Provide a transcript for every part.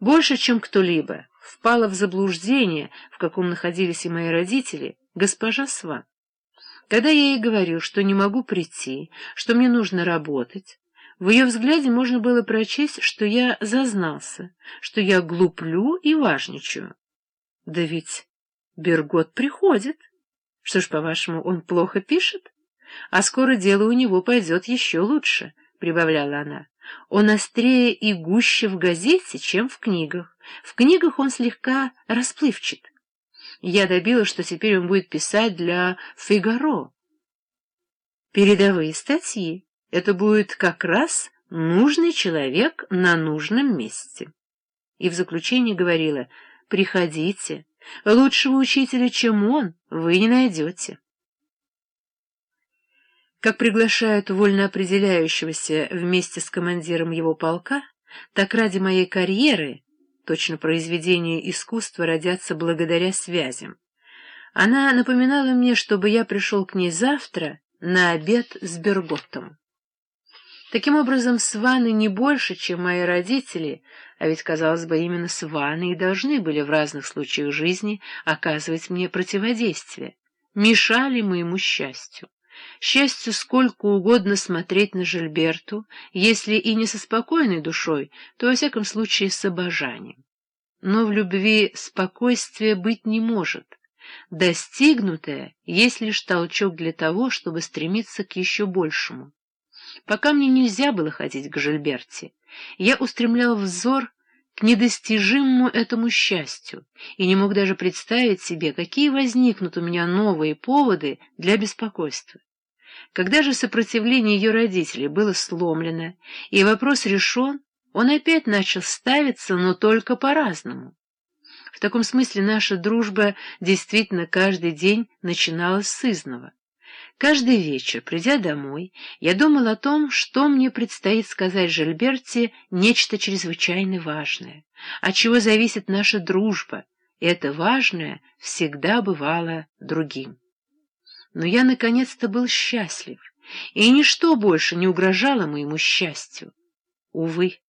больше, чем кто-либо, впала в заблуждение, в каком находились и мои родители, госпожа Сван. Когда я ей говорил, что не могу прийти, что мне нужно работать, в ее взгляде можно было прочесть, что я зазнался, что я глуплю и важничаю. Да ведь Бергот приходит. Что ж, по-вашему, он плохо пишет? А скоро дело у него пойдет еще лучше, — прибавляла она. Он острее и гуще в газете, чем в книгах. В книгах он слегка расплывчат. Я добилась, что теперь он будет писать для «Фигаро». Передовые статьи. Это будет как раз нужный человек на нужном месте. И в заключение говорила, приходите, лучшего учителя, чем он, вы не найдете. Как приглашают вольно определяющегося вместе с командиром его полка, так ради моей карьеры, точно произведения искусства родятся благодаря связям. Она напоминала мне, чтобы я пришел к ней завтра на обед с Берготтом. Таким образом, сваны не больше, чем мои родители, а ведь, казалось бы, именно сваны и должны были в разных случаях жизни оказывать мне противодействие, мешали моему счастью. Счастью сколько угодно смотреть на Жильберту, если и не со спокойной душой, то, во всяком случае, с обожанием. Но в любви спокойствия быть не может. Достигнутое есть лишь толчок для того, чтобы стремиться к еще большему. Пока мне нельзя было ходить к Жильберте, я устремлял взор к недостижимому этому счастью и не мог даже представить себе, какие возникнут у меня новые поводы для беспокойства. Когда же сопротивление ее родителей было сломлено и вопрос решен, он опять начал ставиться, но только по-разному. В таком смысле наша дружба действительно каждый день начиналась с изного. Каждый вечер, придя домой, я думал о том, что мне предстоит сказать Жильберте нечто чрезвычайно важное, от чего зависит наша дружба, и это важное всегда бывало другим. Но я наконец-то был счастлив, и ничто больше не угрожало моему счастью. Увы,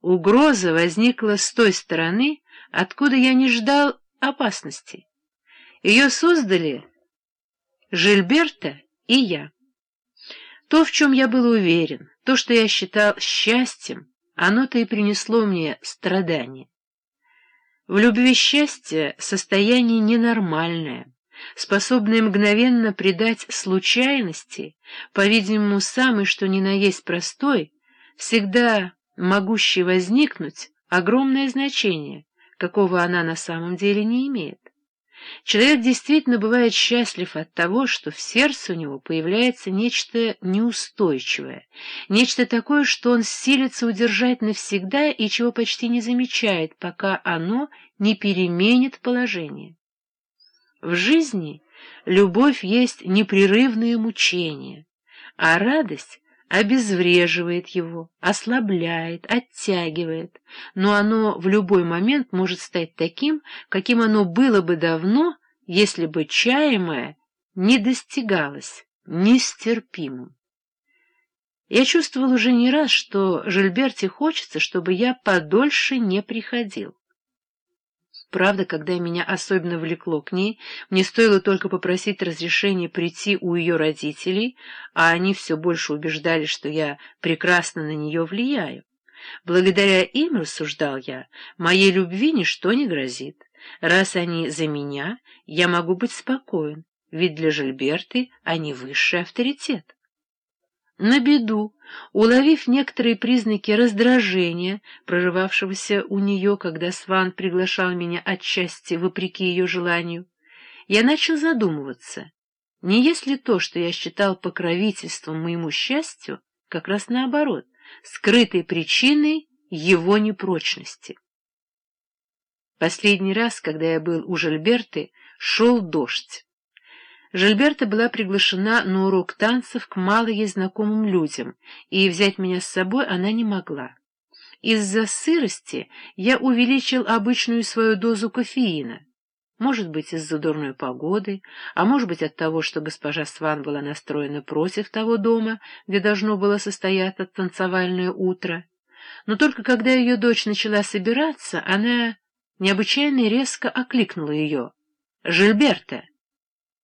угроза возникла с той стороны, откуда я не ждал опасности. Ее создали Жильберта и я. То, в чем я был уверен, то, что я считал счастьем, оно-то и принесло мне страдания. В любви счастье — состояние ненормальное, способное мгновенно придать случайности, по-видимому, самый что ни на есть простой, всегда могущий возникнуть, огромное значение, какого она на самом деле не имеет. Человек действительно бывает счастлив от того, что в сердце у него появляется нечто неустойчивое, нечто такое, что он силится удержать навсегда и чего почти не замечает, пока оно не переменит положение. В жизни любовь есть непрерывное мучение, а радость обезвреживает его, ослабляет, оттягивает, но оно в любой момент может стать таким, каким оно было бы давно, если бы чаемое не достигалось нестерпимым. Я чувствовал уже не раз, что Жильберте хочется, чтобы я подольше не приходил. Правда, когда меня особенно влекло к ней, мне стоило только попросить разрешения прийти у ее родителей, а они все больше убеждали, что я прекрасно на нее влияю. Благодаря им, рассуждал я, моей любви ничто не грозит. Раз они за меня, я могу быть спокоен, ведь для Жильберты они высший авторитет. На беду, уловив некоторые признаки раздражения, проживавшегося у нее, когда Сван приглашал меня отчасти вопреки ее желанию, я начал задумываться, не есть ли то, что я считал покровительством моему счастью, как раз наоборот, скрытой причиной его непрочности. Последний раз, когда я был у Жильберты, шел дождь. Жильберта была приглашена на урок танцев к мало ей знакомым людям, и взять меня с собой она не могла. Из-за сырости я увеличил обычную свою дозу кофеина. Может быть, из-за дурной погоды, а может быть, от того, что госпожа Сван была настроена против того дома, где должно было состояться танцевальное утро. Но только когда ее дочь начала собираться, она необычайно резко окликнула ее. «Жильберта!»